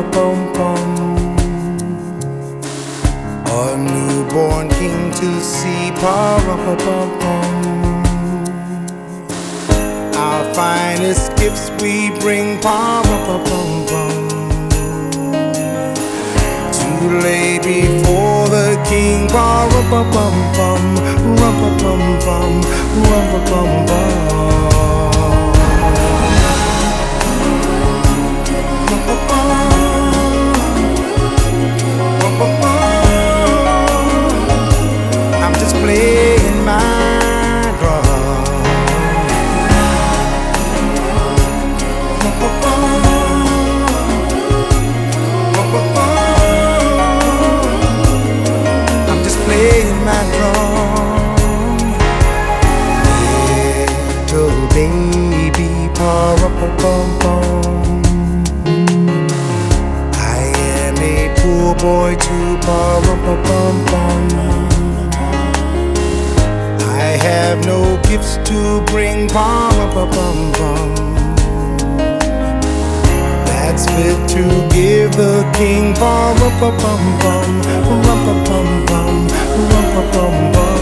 bum bum. A newborn king to see, pa bum bum. Our finest gifts we bring, pa bum bum. To lay before the king, pa bum bum bum, rum bum bum, rum bum bum. Boy too, pa rum bum bum. I have no gifts to bring, pa rum bum bum. That's fit to give the king, pa rum bum bum, rum bum bum, rum bum bum. Just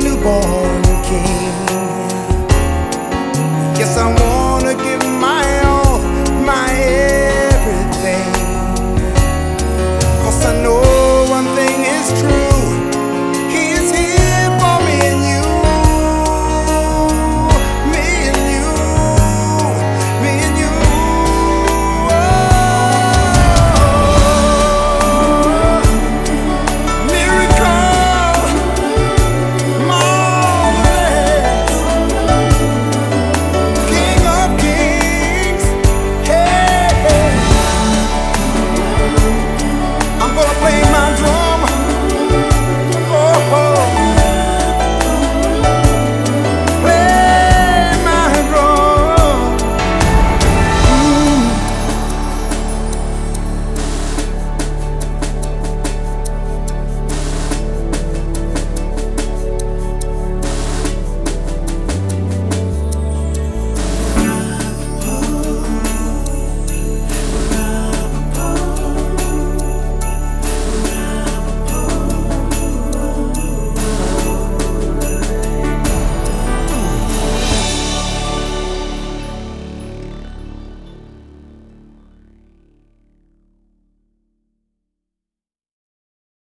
newborn